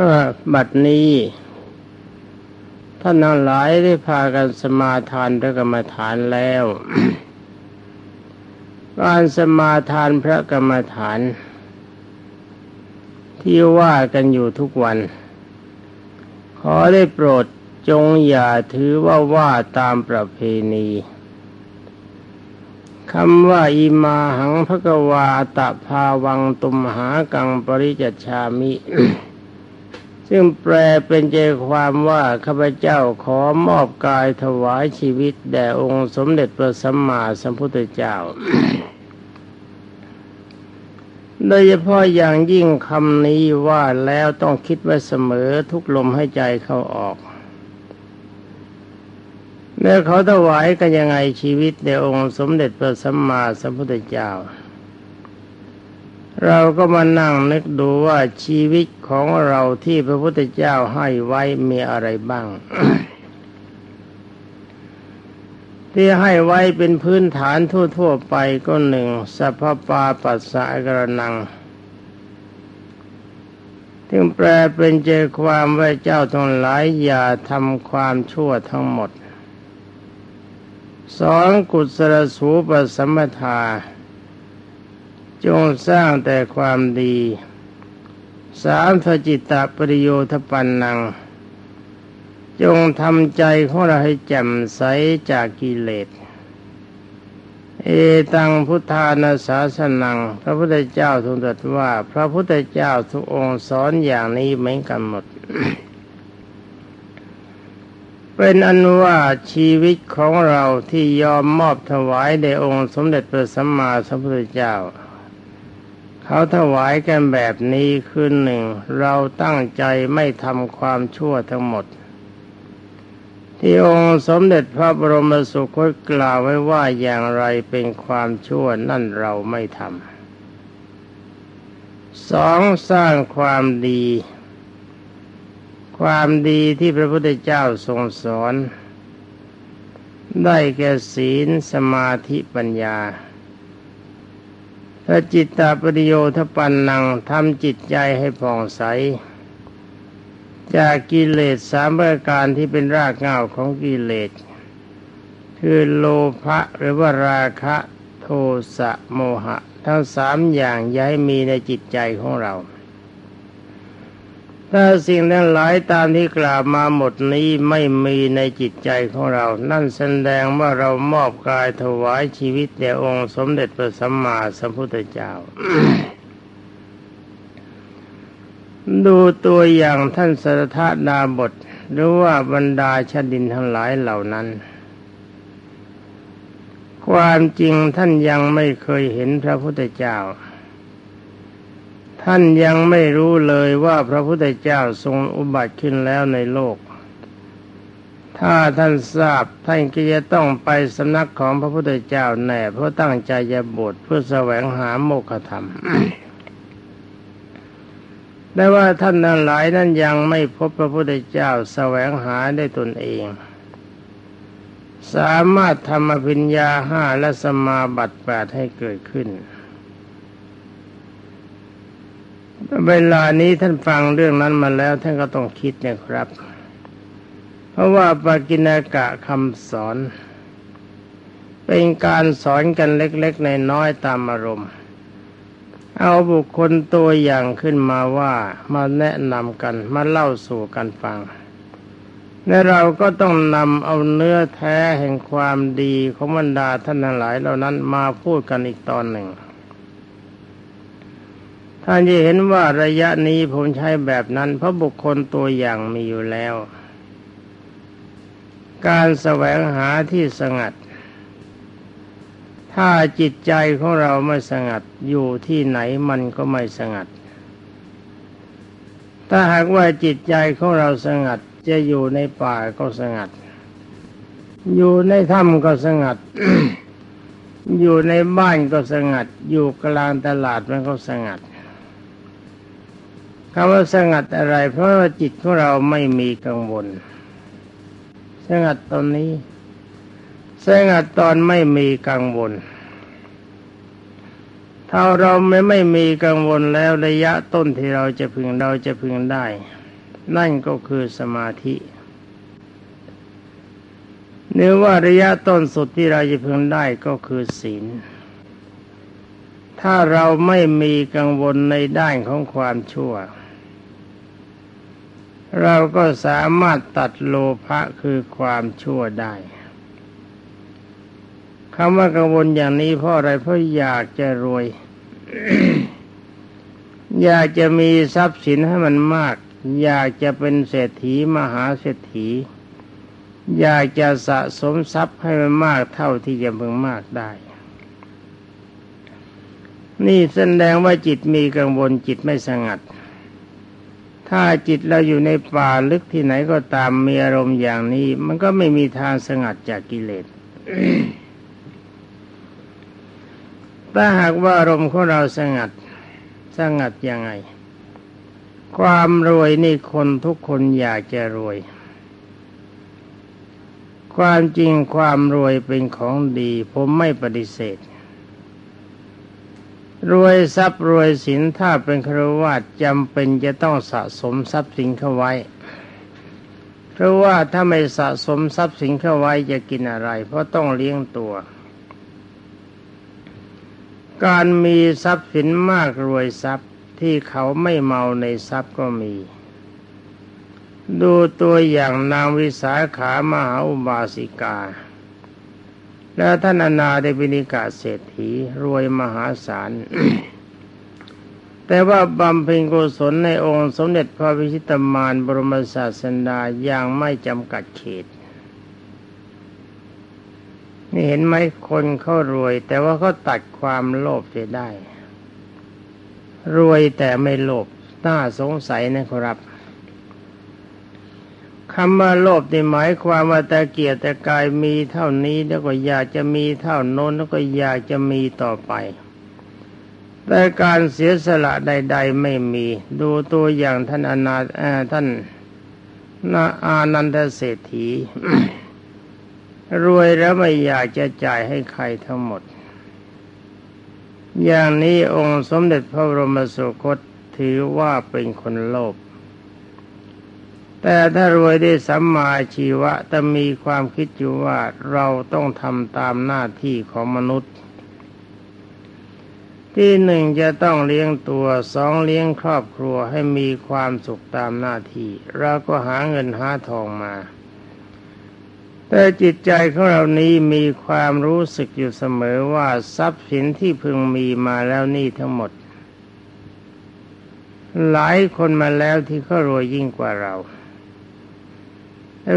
อบัดนี้ท่านทั้งหลายได้พากันสมาทานพระกรรมฐานแล้วการสมาทานพระกรรมฐาน ที่ว่ากันอยู่ทุกวัน ขอได้โปรดจงอย่าถือว่าว่าตามประเพณีคำว่าอิมาหังพระกวาตะภาวังตุมหากังปริจชามิ ซึ่งแปลเป็นใจความว่าข้าพเจ้าขอมอบกายถวายชีวิตแด่องค์สมเด็จพระสัมมาสัมพุทธเจ้า โดยเฉพาะอย่างยิ่งคำนี้ว่าแล้วต้องคิดไว้เสมอทุกลมให้ใจเข้าออกแล้วเขาถวายกันยังไงชีวิตในองค์สมเด็จพระสัมมาสัมพุทธเจ้า เราก็มานั่งนึกดูว่าชีวิตของเราที่พระพุทธเจ้าให้ไว้มีอะไรบ้าง ที่ให้ไว้เป็นพื้นฐานทั่ว ๆ ไปก็หนึ่งสัพปาปัสสะกระนังถึงแปลเป็นใจความว่าเจ้าทั้งหลายอย่าทำความชั่วทั้งหมดสองกุศลสูปสัมปทา จงสร้างแต่ความดีสามทจิตตปริโยทปันนัง จงทำใจของเราให้แจ่มใสจากกิเลส เอตังพุทธานาสาสนัง พระพุทธเจ้าทรงตรัสว่า พระพุทธเจ้าทุกองค์สอนอย่างนี้เหมือนกันหมด เป็นอันว่าชีวิตของเราที่ยอมมอบถวายในองค์สมเด็จพระสัมมาสัมพุทธเจ้า เขาถวายกันแบบนี้คือหนึ่ง เราตั้งใจไม่ทำความชั่วทั้งหมด ที่องค์สมเด็จพระบรมสุคตกล่าวไว้ว่าอย่างไรเป็นความชั่วนั่นเราไม่ทำสองสร้างความดี ความดีที่พระพุทธเจ้าทรงสอน ได้แก่ศีลสมาธิปัญญา ถ้าจิตตาปริโยทปันนังทำจิตใจให้ผ่องใส จากกิเลสสามประการที่เป็นรากเหง้าของกิเลส คือโลภะหรือว่าราคะโทสะโมหะ ทั้งสามอย่างย้ายมีในจิตใจของเรา ถ้าสิ่งนั้นหลายตามที่กล่าวมาหมดนี้ไม่มีในจิตใจของเรา นั่นแสดงว่าเรามอบกายถวายชีวิตแด่องค์สมเด็จพระสัมมาสัมพุทธเจ้า ดูตัวอย่างท่านสรทาดาบท หรือว่าบรรดาชาดินทั้งหลายเหล่านั้น ความจริงท่านยังไม่เคยเห็นพระพุทธเจ้า ท่านยังไม่รู้เลยว่าพระพุทธเจ้าทรงอุบัติขึ้นแล้วในโลก ถ้าท่านทราบท่านก็จะต้องไปสำนักของพระพุทธเจ้าแน่เพราะตั้งใจจะบวชเพื่อแสวงหาโมกขธรรมแต่ว่าท่านนั้นหลายนั้นยังไม่พบพระพุทธเจ้าแสวงหาได้ตนเอง สามารถทำอภิญญาห้าและสมาบัติแปดให้เกิดขึ้น เวลานี้ท่านฟังเรื่องนั้นมาแล้วท่านก็ต้องคิดนะครับ เพราะว่าปากินากะคำสอน เป็นการสอนกันเล็กๆในน้อยตามอารมณ์ เอาบุคคลตัวอย่างขึ้นมาว่ามาแนะนำกันมาเล่าสู่กันฟัง และเราก็ต้องนำเอาเนื้อแท้แห่งความดีของบรรดาท่านทั้งหลายเหล่านั้นมาพูดกันอีกตอนหนึ่ง ท่านจะเห็นว่าระยะนี้ผมใช้แบบนั้น เพราะบุคคลตัวอย่างมีอยู่แล้ว การแสวงหาที่สงัด ถ้าจิตใจของเราไม่สงัดอยู่ที่ไหนมันก็ไม่สงัด ถ้าหากว่าจิตใจของเราสงัดจะอยู่ในป่าก็สงัด อยู่ในถ้ำก็สงัด อยู่ในบ้านก็สงัด อยู่กลางตลาดมันก็สงัด คำว่าสงัดอะไร เพราะว่าจิตของเราไม่มีกังวล สงัดตอนนี้ สงัดตอนไม่มีกังวล ถ้าเราไม่ไม่มีกังวลแล้วระยะต้นที่เราจะพึงเราจะพึงได้ นั่นก็คือสมาธิเนื้อว่าระยะต้นสุดที่เราจะพึงได้ก็คือศีล ถ้าเราไม่มีกังวลในด้านของความชั่ว เราก็สามารถตัดโลภะคือความชั่วได้คำว่ากังวลอย่างนี้เพราะอะไรเพราะอยากจะรวย อยากจะมีทรัพย์สินให้มันมาก อยากจะเป็นเศรษฐีมหาเศรษฐี อยากจะสะสมทรัพย์ให้มันมากเท่าที่จะเพิ่งมากได้ นี่แสดงว่าจิตมีกังวลจิตไม่สงัด ถ้าจิตเราอยู่ในป่าลึกที่ไหนก็ตามมีอารมณ์อย่างนี้ มันก็ไม่มีทางสงัดจากกิเลสถ้าหากว่าอารมณ์ของเราสงัด สงัดยังไง ความรวยนี่คนทุกคนอยากจะรวย ความจริงความรวยเป็นของดี ผมไม่ปฏิเสธ รวยทรัพย์รวยสินถ้าเป็นครวาจำเป็นจะต้องสะสมทรัพย์สินเข้าไว้ เพราะว่าถ้าไม่สะสมทรัพย์สินเข้าไว้จะกินอะไร เพราะต้องเลี้ยงตัว การมีทรัพย์สินมากรวยทรัพย์ที่เขาไม่เมาในทรัพย์ก็มี ดูตัวอย่างนางวิสาขามหาอุบาสิกา และท่านอนาเดบินิกาเศรษฐีรวยมหาศาล แต่ว่าบำเพ็ญกุศลในองค์สมเด็จพระวิชิตมารบรมศาสดาอย่างไม่จำกัดเขต นี่เห็นไหมคนเขารวย แต่ว่าเขาตัดความโลภเสียได้ รวยแต่ไม่โลภน่าสงสัยนะครับ คำว่าโลภในหมายความว่าแต่เกียรติแต่กายมีเท่านี้แล้วก็อยากจะมีเท่าโน้นแล้วก็อยากจะมีต่อไป แต่การเสียสละใด ๆ ไม่มี ดูตัวอย่างท่านอนาท่านนาอานันทเศรษฐี รวยแล้วไม่อยากจะจ่ายให้ใครทั้งหมด อย่างนี้องค์สมเด็จพระบรมสุคตถือว่าเป็นคนโลภ แต่ถ้ารวยได้สัมมาชีวะแต่มีความคิดอยู่ว่าเราต้องทำตามหน้าที่ของมนุษย์ ที่หนึ่งจะต้องเลี้ยงตัวสองเลี้ยงครอบครัวให้มีความสุขตามหน้าที่ เราก็หาเงินหาทองมา แต่จิตใจของเรานี้มีความรู้สึกอยู่เสมอว่าทรัพย์สินที่พึงมีมาแล้วนี่ทั้งหมด หลายคนมาแล้วที่เขารวยยิ่งกว่าเรา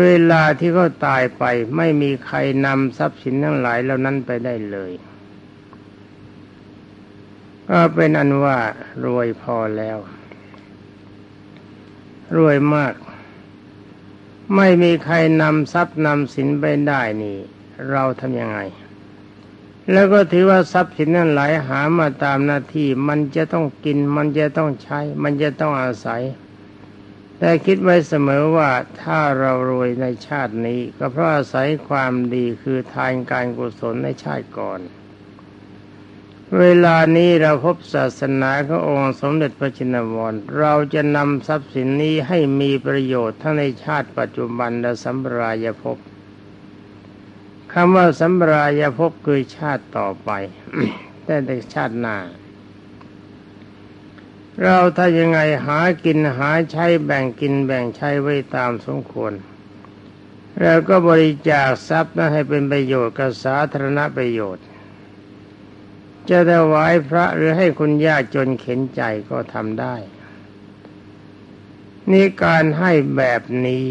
เวลาที่เขาตายไปไม่มีใครนำทรัพย์สินทั้งหลายเหล่านั้นไปได้เลย ก็เป็นอันว่ารวยพอแล้ว รวยมาก ไม่มีใครนำทรัพย์นำสินไปได้นี่ เราทำยังไง แล้วก็ถือว่าทรัพย์สินนั้นหลายหามาตามหน้าที่ มันจะต้องกิน มันจะต้องใช้ มันจะต้องอาศัย แต่คิดไว้เสมอว่าถ้าเรารวยในชาตินี้ ก็เพราะอาศัยความดีคือทานการกุศลในชาติก่อน เวลานี้เราพบศาสนาขององค์สมเด็จพระจินวรเราจะนำทรัพย์สินนี้ให้มีประโยชน์ทั้งในชาติปัจจุบันและสัมปรายภพคำว่าสัมปรายภพคือชาติต่อไป แต่ในชาติหน้า เราถ้ายังไงหากินหาใช้แบ่งกินแบ่งใช้ไว้ตามสมควรแล้วก็บริจาคทรัพย์นั้นให้เป็นประโยชน์กับสาธารณประโยชน์ จะถวายพระหรือให้คนยากจนเข็นใจก็ทำได้ นี่การให้แบบนี้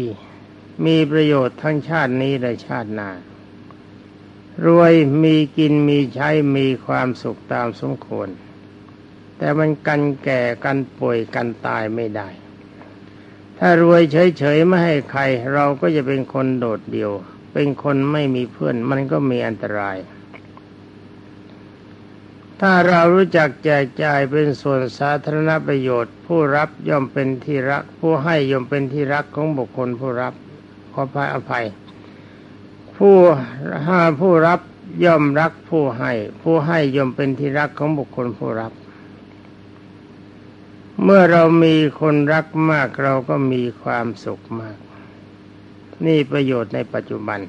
มีประโยชน์ทั้งชาตินี้และชาติหน้ารวยมีกินมีใช้มีความสุขตามสมควร แต่มันกันแก่กันป่วยกันตายไม่ได้ ถ้ารวยเฉยๆไม่ให้ใคร เราก็จะเป็นคนโดดเดี่ยว เป็นคนไม่มีเพื่อนมันก็มีอันตราย ถ้าเรารู้จักแจกจ่ายเป็นส่วนสาธารณประโยชน์ ผู้รับย่อมเป็นที่รัก ผู้ให้ย่อมเป็นที่รักของบุคคลผู้รับขอพายอภัย ผู้ห้าผู้รับย่อมรักผู้ให้ ผู้ให้ย่อมเป็นที่รักของบุคคลผู้รับ เมื่อเรามีคนรักมากเราก็มีความสุขมาก นี่ประโยชน์ในปัจจุบัน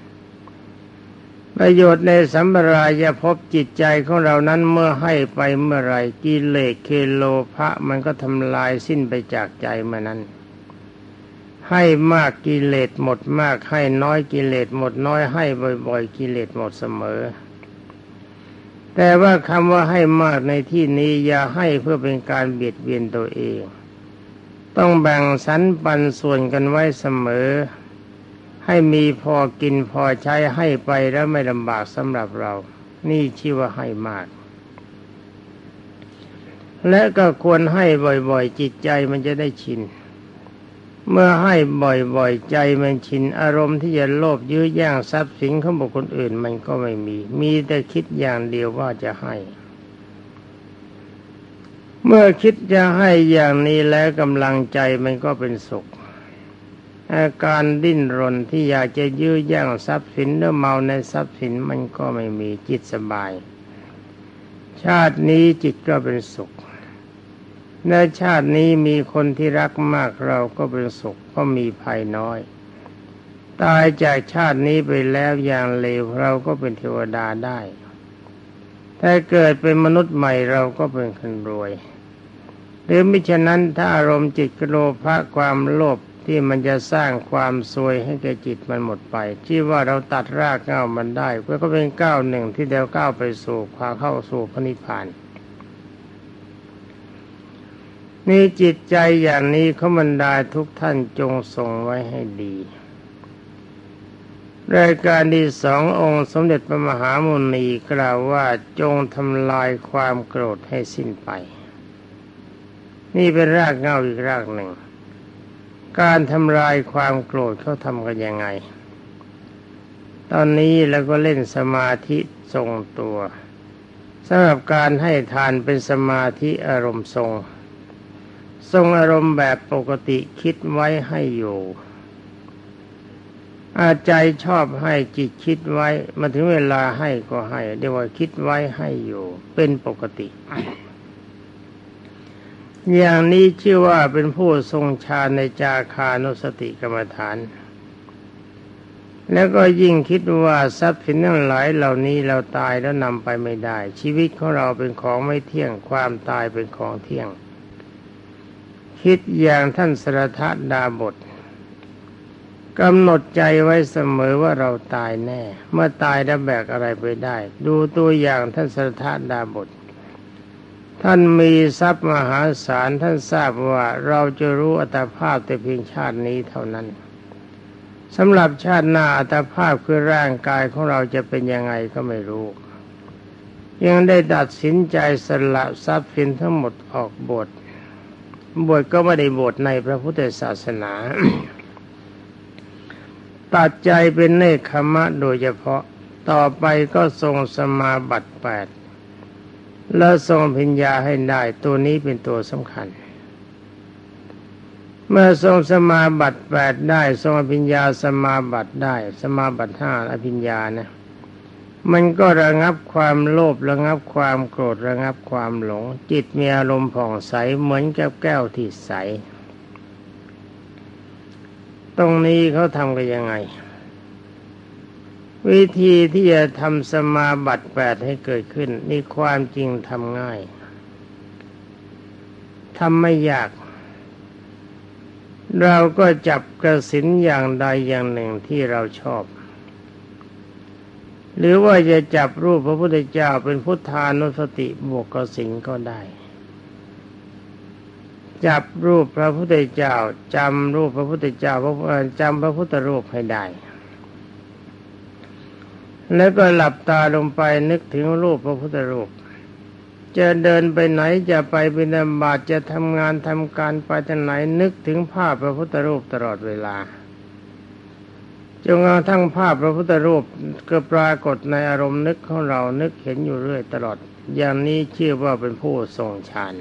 ประโยชน์ในสัมปรายภพจิตใจของเรานั้นเมื่อให้ไปเมื่อไรกิเลสเคโลภะมันก็ทำลายสิ้นไปจากใจเมื่อนั้น ให้มากกิเลสหมดมากให้น้อยกิเลสหมดน้อยให้บ่อย ๆ กิเลสหมดเสมอ แต่ว่าคำว่าให้มากในที่นี้อย่าให้เพื่อเป็นการเบียดเบียนตัวเอง ต้องแบ่งสรรปันส่วนกันไว้เสมอ ให้มีพอกินพอใช้ให้ไปแล้วไม่ลำบากสำหรับเรา นี่ชื่อว่าให้มาก และก็ควรให้บ่อยๆ จิตใจมันจะได้ชิน เมื่อให้บ่อยๆใจมันชินอารมณ์ที่จะโลภยื้อแย่งทรัพย์สินของบุคคลอื่นมันก็ไม่มี มีแต่คิดอย่างเดียวว่าจะให้ เมื่อคิดจะให้อย่างนี้แล้วกำลังใจมันก็เป็นสุข อาการดิ้นรนที่อยากจะยื้อแย่งทรัพย์สินหรือเมาในทรัพย์สินมันก็ไม่มีจิตสบาย ชาตินี้จิตก็เป็นสุข ในชาตินี้มีคนที่รักมากเราก็เป็นสุขเพราะมีภัยน้อย ตายจากชาตินี้ไปแล้วอย่างเลวเราก็เป็นเทวดาได้ ถ้าเกิดเป็นมนุษย์ใหม่เราก็เป็นคนรวย หรือมิฉะนั้นถ้าอารมณ์จิตกโลภะความโลภที่มันจะสร้างความซวยให้แก่จิตมันหมดไปที่ว่าเราตัดรากเง้ามันได้ก็เป็นก้าวหนึ่งที่เดียวก้าวไปสู่ความเข้าสู่พระนิพพาน นี่จิตใจอย่างนี้เขาบรรดาทุกท่านจงส่งไว้ให้ดีรายการที่สององค์สมเด็จพระมหามุนีกล่าวว่าจงทำลายความโกรธให้สิ้นไป นี่เป็นรากเงาอีกรากหนึ่ง การทำลายความโกรธเขาทำกันยังไง ตอนนี้เราก็เล่นสมาธิทรงตัวสำหรับการให้ทานเป็นสมาธิอารมณ์ทรง ทรงอารมณ์แบบปกติคิดไว้ให้อยู่ อาใจชอบให้จิตคิดไว้มาถึงเวลาให้ก็ให้เรียกว่าคิดไว้ให้อยู่ เป็นปกติ อย่างนี้ชื่อว่าเป็นผู้ทรงฌานในจาคานุสติกรรมฐาน แล้วก็ยิ่งคิดว่าทรัพย์สินทั้งหลายเหล่านี้เราตายแล้วนำไปไม่ได้ ชีวิตของเราเป็นของไม่เที่ยงความตายเป็นของเที่ยง คิดอย่างท่านสรทดาบทกำหนดใจไว้เสมอว่าเราตายแน่ เมื่อตายแล้วแบกอะไรไปได้ ดูตัวอย่างท่านสรทดาบทท่านมีทรัพย์มหาศาลท่านทราบว่าเราจะรู้อัตภาพแต่เพียงชาตินี้เท่านั้นสำหรับชาติหน้าอัตภาพคือร่างกายของเราจะเป็นยังไงก็ไม่รู้ ยังได้ตัดสินใจสละทรัพย์สินทั้งหมดออกบท บวชก็ไม่ได้บวชในพระพุทธศาสนา ตัดใจเป็นเนคขมะโดยเฉพาะต่อไปก็ทรงสมาบัติแปดแล้วทรงพิญญาให้ได้ตัวนี้เป็นตัวสำคัญ เมื่อทรงสมาบัติแปดได้ ทรงอภิญญาสมาบัติได้ สมาบัติห้าอภิญญานะ มันก็ระงับความโลภระงับความโกรธระงับความหลง จิตมีอารมณ์ผ่องใสเหมือนแก้วแก้วที่ใส ตรงนี้เขาทำกันยังไง วิธีที่จะทำสมาบัติแปดให้เกิดขึ้น นี่ความจริงทำง่ายทำไม่ยาก เราก็จับกระสินอย่างใดอย่างหนึ่งที่เราชอบ หรือว่าจะจับรูปพระพุทธเจ้าเป็นพุทธานุสติบวกกสิงก็ได้ จับรูปพระพุทธเจ้าจำรูปพระพุทธเจ้าจำพระพุทธรูปให้ได้ แล้วก็หลับตาลงไปนึกถึงรูปพระพุทธรูป จะเดินไปไหนจะไปบิณฑบาตจะทำงานทำการไปทางไหนนึกถึงภาพพระพุทธรูปตลอดเวลา จนกระทั่งภาพพระพุทธรูปก็ปรากฏในอารมณ์นึกของเรานึกเห็นอยู่เรื่อยตลอด อย่างนี้ชื่อว่าเป็นผู้ทรงฌาน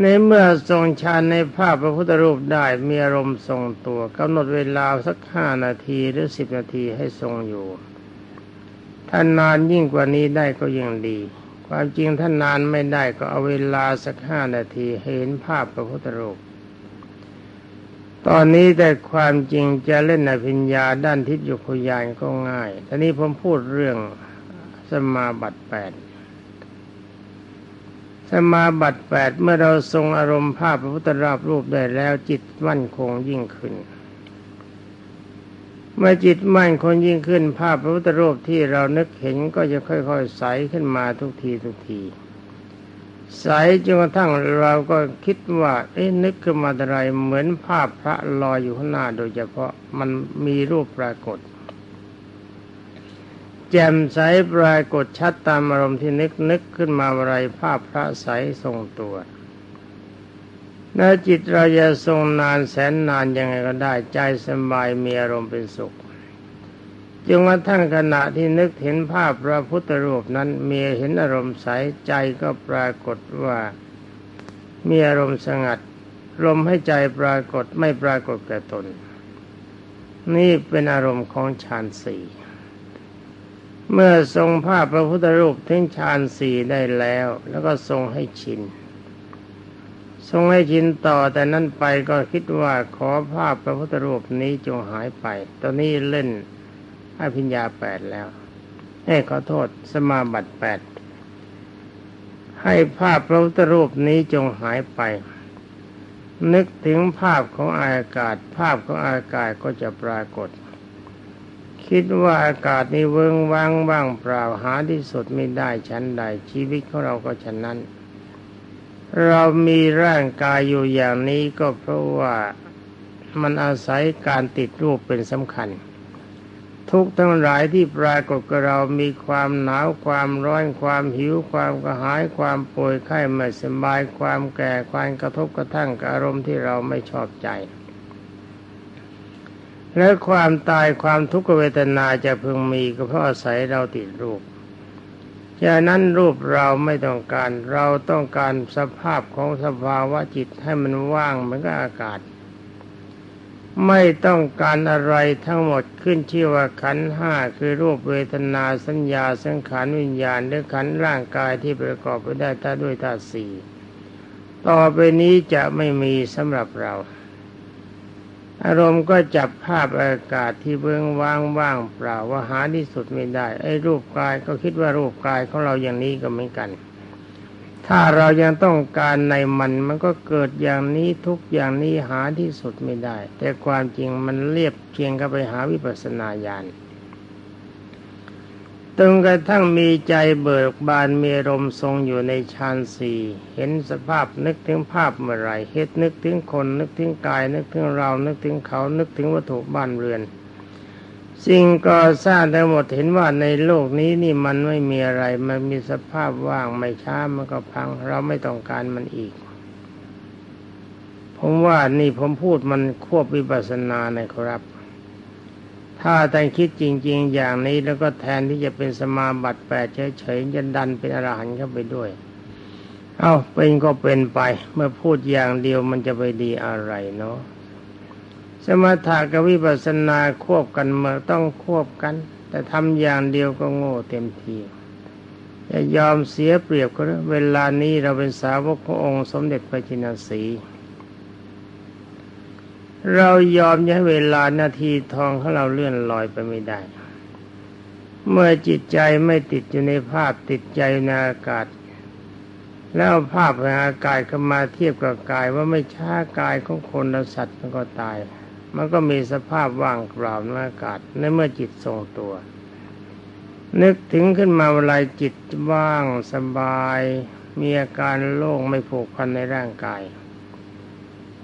ในเมื่อทรงฌานในภาพพระพุทธรูปได้มีอารมณ์ทรงตัวกำหนดเวลาสักห้านาทีหรือสิบนาทีให้ทรงอยู่ถ้านานยิ่งกว่านี้ได้ก็ยิ่งดีคความจริงท่านนานไม่ได้ก็เอาเวลาสักห้านาทีเห็นภาพพระพุทธรูป ตอนนี้แต่ความจริงจะเล่นอภิญญาด้านทิพยุคยานก็ง่ายทีนี้ผมพูดเรื่องสมาบัติแปดสมาบัติแปดเมื่อเราทรงอารมณ์ภาพพระพุทธราบรูปได้แล้วจิตมั่นคงยิ่งขึ้น เมื่อจิตมั่นคงยิ่งขึ้น ภาพพระพุทธรูปที่เรานึกเห็นก็จะค่อยๆใสขึ้นมาทุกทีทุกที ใสจนกระทั่งเราก็คิดว่าเอ๊ะนึกขึ้นมาอะไรเหมือนภาพพระลอยอยู่ข้างหน้าโดยเฉพาะมันมีรูปปรากฏ แจ่มใสปรากฏชัดตามอารมณ์ที่นึกนึกขึ้นมาอะไรภาพพระใสทรงตัวน้จิตเราจะทรงนานแสนนานยังไงก็ได้ใจสบายมีอารมณ์เป็นสุข จนกระทั่งขณะที่นึกเห็นภาพพระพุทธรูปนั้นเมียเห็นอารมณ์ใสใจก็ปรากฏว่ามีอารมณ์สงัด ลมให้ใจปรากฏไม่ปรากฏแก่ตน นี่เป็นอารมณ์ของฌานสี่เมื่อทรงภาพพระพุทธรูปถึงฌานสี่ได้แล้ว แล้วก็ทรงให้ชินทรงให้ชินต่อแต่นั้นไปก็คิดว่าขอภาพพระพุทธรูปนี้จงหายไป ตอนนี้เล่น อภิญญาแปดแล้วให้ขอโทษสมาบัติแปดให้ภาพพระพุทธรูปนี้จงหายไป นึกถึงภาพของอากาศ ภาพของอากาศก็จะปรากฏ คิดว่าอากาศนี้เวิงว่างว่างเปล่าหาที่สุดไม่ได้ชั้นใด ชีวิตของเราก็ฉันนั้น เรามีร่างกายอยู่อย่างนี้ก็เพราะว่ามันอาศัยการติดรูปเป็นสำคัญ ทุกทั้งหลายที่ปรากฏกับเรามีความหนาวความร้อนความหิวความกระหายความป่วยไข้ไม่สบายความแก่ความกระทบกระทั่งกับอารมณ์ที่เราไม่ชอบใจ และความตายความทุกขเวทนาจะพึงมีก็เพราะอาศัยเราติดรูปฉะนั้นรูปเราไม่ต้องการเราต้องการสภาพของสภาวะจิตให้มันว่างเหมือนกับอากาศ ไม่ต้องการอะไรทั้งหมดขึ้นชื่อว่าขันห้าคือรูปเวทนาสัญญาสังขารวิญญาณหรือขันร่างกายที่ประกอบไปได้ถ้าด้วยธาสี่ต่อไปนี้จะไม่มีสำหรับเรา อารมณ์ก็จับภาพอากาศที่เบื้องว่างว่างเปล่าว่าหาที่สุดไม่ได้ ไอ้รูปกายก็คิดว่ารูปกายของเราอย่างนี้ก็เหมือนกัน ถ้าเรายังต้องการในมันมันก็เกิดอย่างนี้ทุกอย่างนี้หาที่สุดไม่ได้ แต่ความจริงมันเรียบเคียงกับไปหาวิปัสสนาญาณจนกระทั่งมีใจเบิกบานมีลมทรงอยู่ในฌานสี่เห็นสภาพนึกถึงภาพเมื่อไรเฮ็ดนึกถึงคนนึกถึงกายนึกถึงเรานึกถึงเขานึกถึงวัตถุบ้านเรือน สิ่งก่อสร้างทั้งหมดเห็นว่าในโลกนี้นี่มันไม่มีอะไร มันมีสภาพว่างไม่ช้ามันก็พัง เราไม่ต้องการมันอีก ผมว่านี่ผมพูดมันควบวิปัสสนาในครับ ถ้าท่คิดจริง ๆ อย่างนี้แล้วก็แทนที่จะเป็นสมาบัติแปดเฉยๆจะดันเป็นอรหันต์เข้าไปด้วย เอ้าเป็นก็เป็นไป เมื่อพูดอย่างเดียวมันจะไปดีอะไรเนาะ สมถะกับวิปัสสนาควบกันเมื่อต้องควบกัน แต่ทำอย่างเดียวก็โง่เต็มทีจะยอมเสียเปรียบก็เวลานี้เราเป็นสาวกขององค์สมเด็จพระจินสีเรายอมให้เวลานาทีทองของเราเลื่อนลอยไปไม่ได้ เมื่อจิตใจไม่ติดอยู่ในภาพติดใจในอากาศ แล้วภาพในอากาศเข้ามาเทียบกับกายว่าไม่ช้ากายของคนและสัตว์มันก็ตาย มันก็มีสภาพว่างเปล่าในอากาศในเมื่อจิตทรงตัว นึกถึงขึ้นมาเวลาจิตว่างสบาย มีอาการโล่งไม่ผูกพันในร่างกาย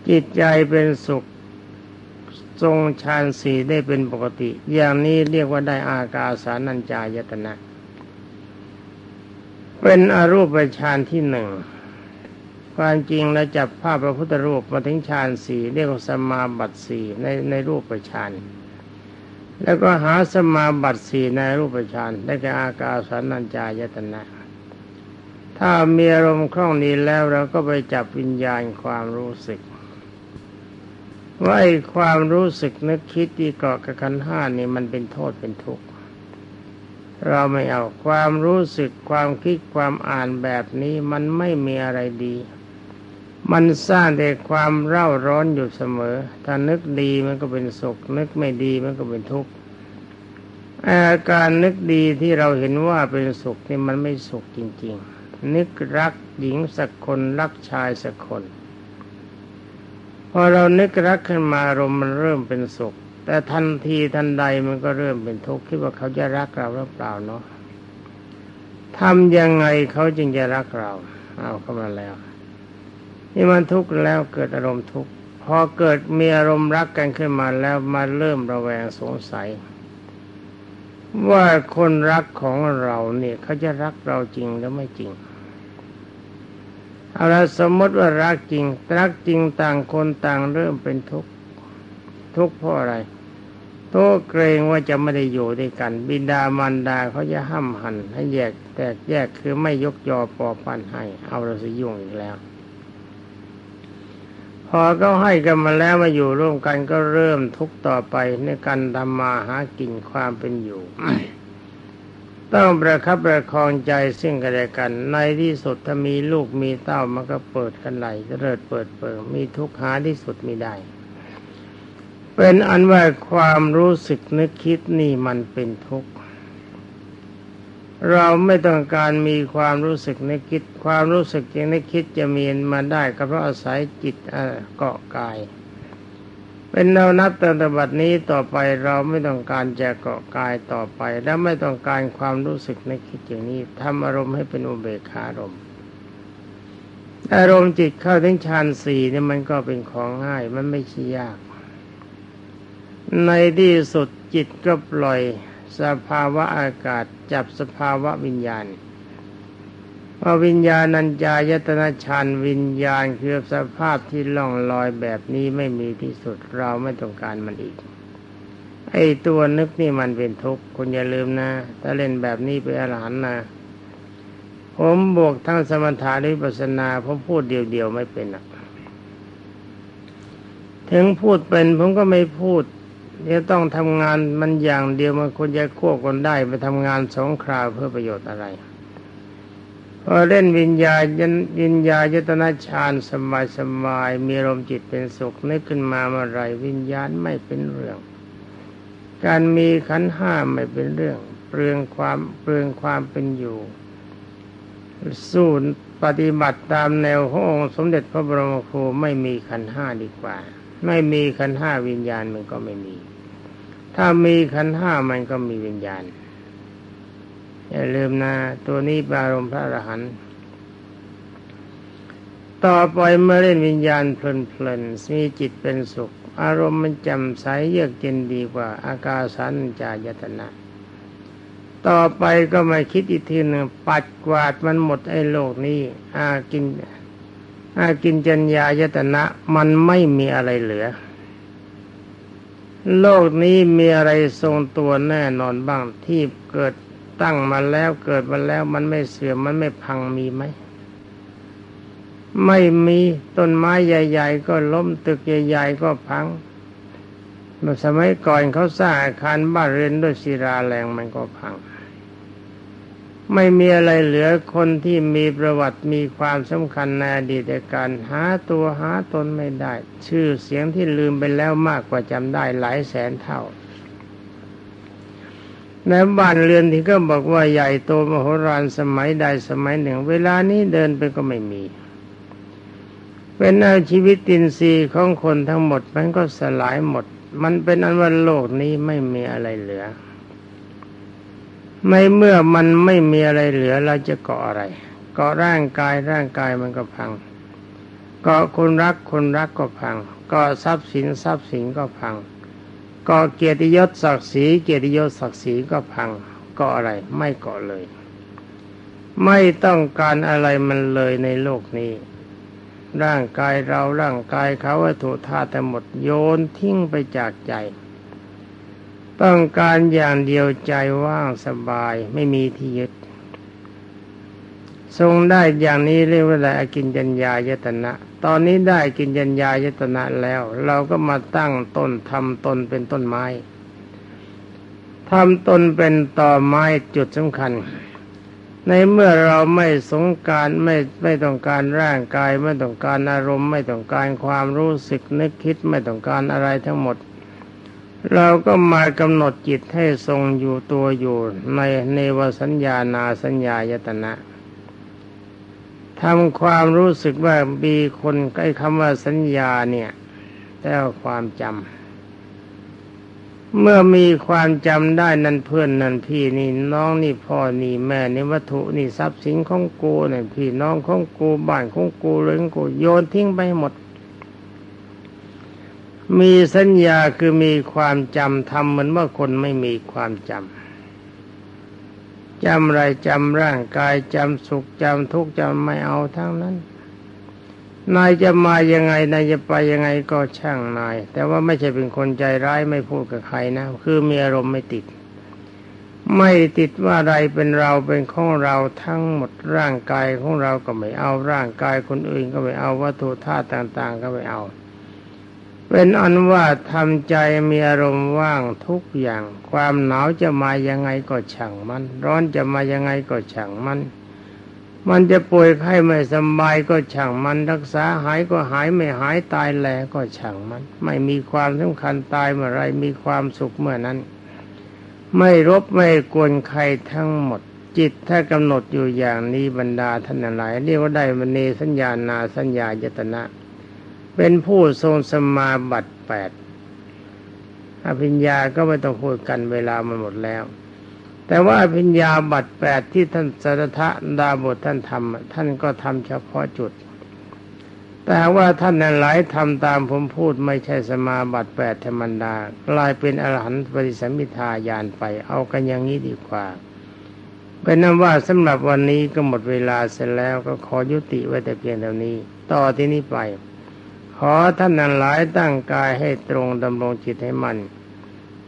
จิตใจเป็นสุขทรงฌานสีได้เป็นปกติ อย่างนี้เรียกว่าได้อากาสานัญจายตนะ เป็นอรูปฌานที่หนึ่ง ความจริงเราจับภาพพระพุทธรูปมาถึงฌานสี่เรียกว่าสมาบัติสี่ในในรูปประฌานแล้วก็หาสมาบัติสี่ในรูปฌานได้แก่อากาสานัญจายตนะ ถ้ามีอารมณ์คล่องนี้แล้วเราก็ไปจับวิญญาณความรู้สึกว่าไอ้ความรู้สึกนึกคิดที่เกาะกับขันห้านี่มันเป็นโทษเป็นทุกข์เราไม่เอาความรู้สึกความคิดความอ่านแบบนี้มันไม่มีอะไรดี มันสร้างแต่ความเร่าร้อนอยู่เสมอ ถ้านึกดีมันก็เป็นสุข นึกไม่ดีมันก็เป็นทุกข์อาการนึกดีที่เราเห็นว่าเป็นสุขนี่มันไม่สุขจริง ๆ นึกรักหญิงสักคนรักชายสักคน พอเรานึกรักขึ้นมาอารมณ์มันเริ่มเป็นสุข แต่ทันทีทันใดมันก็เริ่มเป็นทุกข์คิดว่าเขาจะรักเราหรือเปล่าเนาะทำยังไงเขาจึงจะรักเรา เอาเข้ามาแล้ว นี่มันทุกข์แล้วเกิดอารมณ์ทุกข์พอเกิดมีอารมณ์รักกันขึ้นมาแล้วมาเริ่มระแวงสงสัย ว่าคนรักของเราเนี่ยเขาจะรักเราจริงหรือไม่จริงเอาละสมมติว่ารักจริง รักจริงต่างคนต่างเริ่มเป็นทุกข์ทุกข์เพราะอะไรโตเกรงว่าจะไม่ได้อยู่ด้วยกัน บิดามารดาเขาจะห้ามหันให้แยกแตกแยกคือไม่ยกยอปอปันให้ เอาเราสิยุ่งอีกแล้ว อเขาให้กันมาแล้วมาอยู่ร่วมกันก็เริ่มทุกต่อไปในการทำมาหากินความเป็นอยู่ ต้องประคับประคองใจซึ่งกันและกัน ในที่สุดถ้ามีลูกมีเต้ามันก็เปิดกันไหลเริดเปิดเปิดมีทุกข์หาที่สุดมีได้ เป็นอันว่าความรู้สึกนึกคิดนี่มันเป็นทุกข์ เราไม่ต้องการมีความรู้สึกในคิด ความรู้สึกย่างในคิดจะมีมาได้ก็เพราะอาศัยจิตเกาะกาย เป็นแนวนับตั้งแต่บัดนี้ต่อไปเราไม่ต้องการจะเกาะกายต่อไป และไม่ต้องการความรู้สึกในคิดอย่างนี้ทำอารมณ์ให้เป็นอุเบกขารมณ์อารมณ์จิตเข้าถึงฌานสี่เนี่ยมันก็เป็นของง่ายมันไม่ชี้ยาก ในที่สุดจิตก็ปล่อย สภาวะอากาศ จับสภาวะวิญญาณว่าวิญญาณัญญายตนะฌานวิญญาณคือสภาพที่ล่องลอยแบบนี้ไม่มีที่สุดเราไม่ต้องการมันอีก ไอ้ตัวนึกนี่มันเป็นทุกข์คุณอย่าลืมนะ ถ้าเล่นแบบนี้เป็นอรหันนะ ผมบวกทั้งสมถะวิปัสนาผมพูดเดียวๆไม่เป็นอะถึงพูดเป็นผมก็ไม่พูด จะต้องทำงานมันอย่างเดียวมันควรจะควบกันได้ไปทำงานสองคราวเพื่อประโยชน์อะไรพอเล่นวิญญาณวิญญาณยตนาฌานสบายสบายมีลมจิตเป็นสุขนึกขึ้นมาเมื่อไรวิญญาณไม่เป็นเรื่อง การมีขันห้าไม่เป็นเรื่อง เปลืองความเปลืองความเป็นอยู่สู้ปฏิบัติตามแนวขององค์สมเด็จพระบรมครูไม่มีขันห้าดีกว่า ไม่มีขันห้าวิญญาณมันก็ไม่มี ถ้ามีขันห้ามันก็มีวิญญาณ อย่าลืมนะตัวนี้บารมพระอรหันต์ต่อไปเมื่อเล่นวิญญาณเพลินๆมีจิตเป็นสุข อารมณ์มันจำใสเยือกเย็นดีกว่า อากาสันจายตนะ ต่อไปก็มาคิดอีกทีหนึ่งปัดกวาดมันหมดไอ้โลกนี้อากิน อากินจัญญายตนะมันไม่มีอะไรเหลือ โลกนี้มีอะไรทรงตัวแน่นอนบ้างที่เกิดตั้งมาแล้วเกิดมาแล้วมันไม่เสื่อมมันไม่พังมีไหม ไม่มีต้นไม้ใหญ่ ๆ ก็ล้มตึกใหญ่ ๆ ก็พังเมื่อสมัยก่อนเขาสร้างอาคารบ้านเรือนด้วยศิลาแรงมันก็พัง ไม่มีอะไรเหลือคนที่มีประวัติมีความสำคัญในอดีตการหาตัวหาตนไม่ได้ ชื่อเสียงที่ลืมไปแล้วมากกว่าจำได้หลายแสนเท่าในบ้านเรือนที่ก็บอกว่าใหญ่โตมโหฬารสมัยใดสมัยหนึ่ง เวลานี้เดินไปก็ไม่มี เป็นเอาชีวิตตินซีของคนทั้งหมดมันก็สลายหมด มันเป็นอันว่าโลกนี้ไม่มีอะไรเหลือ ในเมื่อมันไม่มีอะไรเหลือเราจะเกาะอะไร เกาะร่างกายร่างกายมันก็พัง เกาะคนรักคนรักก็พัง เกาะทรัพย์สินทรัพย์สินก็พัง เกาะเกียรติยศศักดิ์ศรีเกียรติยศศักดิ์ศรีก็พัง เกาะอะไรไม่เกาะเลย ไม่ต้องการอะไรมันเลยในโลกนี้ ร่างกายเราร่างกายเขาวัตถุธาตุทั้งหมดโยนทิ้งไปจากใจ ต้องการอย่างเดียวใจว่างสบายไม่มีที่ยึด ทรงได้อย่างนี้เรียกว่าได้อกินจัญญายตนะ ตอนนี้ได้กินจัญญายตนะแล้ว เราก็มาตั้งต้นทำตนเป็นต้นไม้ทำตนเป็นต่อไม้จุดสำคัญ ในเมื่อเราไม่สงการไม่ไม่ต้องการร่างกาย ไม่ต้องการอารมณ์ ไม่ต้องการความรู้สึกนึกคิดไม่ต้องการอะไรทั้งหมด เราก็มากำหนดจิตให้ทรงอยู่ตัวอยู่ในเนวสัญญานาสัญญายตนะทำความรู้สึกว่ามีคนใกล้คำว่าสัญญาเนี่ยแต่ความจำเมื่อมีความจำได้นั่นเพื่อนนั่นพี่นี่น้องนี่พ่อนี่แม่นี่วัตถุนี่ทรัพย์สินของกูนี่พี่น้องของกูบ้านของกูเรื่องกูโยนทิ้งไปหมด มีสัญญาคือมีความจำทำเหมือนว่าคนไม่มีความจำจำอะไรจำร่างกายจำสุขจำทุกข์จำไม่เอาทั้งนั้น นายจะมายังไงนายจะไปยังไงก็ช่างนาย แต่ว่าไม่ใช่เป็นคนใจร้ายไม่พูดกับใครนะ คือมีอารมณ์ไม่ติด ไม่ติดว่าอะไรเป็นเราเป็นของเราทั้งหมดร่างกายของเราก็ไม่เอาร่างกายคนอื่นก็ไม่เอาวัตถุธาตุต่าง ๆ ก็ไม่เอา เป็นอันว่าทำใจมีอารมณ์ว่างทุกอย่าง ความหนาวจะมายังไงก็ช่างมัน ร้อนจะมายังไงก็ช่างมัน มันจะป่วยไข้ไม่สบายก็ช่างมัน รักษาหายก็หายไม่หายตายแหลก็ช่างมัน ไม่มีความสำคัญตายเมื่อไรมีความสุขเมื่อนั้น ไม่รบไม่กวนใครทั้งหมด จิตถ้ากำหนดอยู่อย่างนี้บรรดาท่านหลายเรียกว่าได้มณีสัญญานาสัญญายตนะ เป็นผู้ทรงสมาบัติแปดอภิญญาก็ไม่ต้องพูดกันเวลามันหมดแล้ว แต่ว่าอภิญญาบัตรแปดที่ท่านสัทะดาบทท่านทำท่านก็ทำเฉพาะจุด แต่ว่าท่านนั้นหลายทำตามผมพูดไม่ใช่สมาบัติแปดธรรมดากลายเป็นอรหันต์ปฏิสัมพิทายานไป เอากันอย่างนี้ดีกว่าเป็นนั้นว่าสำหรับวันนี้ก็หมดเวลาเสร็จแล้วก็ขอยุติไว้แต่เพียงเท่านี้ ต่อที่นี้ไป ขอท่านนั้นหลายตั้งกายให้ตรงดำรงจิตให้มัน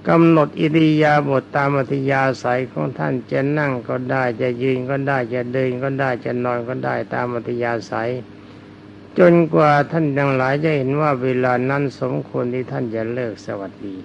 กำหนดอิริยาบถตามอัธยาศัยของท่านจะนั่งก็ได้จะยืนก็ได้จะเดินก็ได้จะนอนก็ได้ตามอัธยาศัย จนกว่าท่านทั้งหลายจะเห็นว่าเวลานั้นสมควรที่ท่านจะเลิกสวัสดี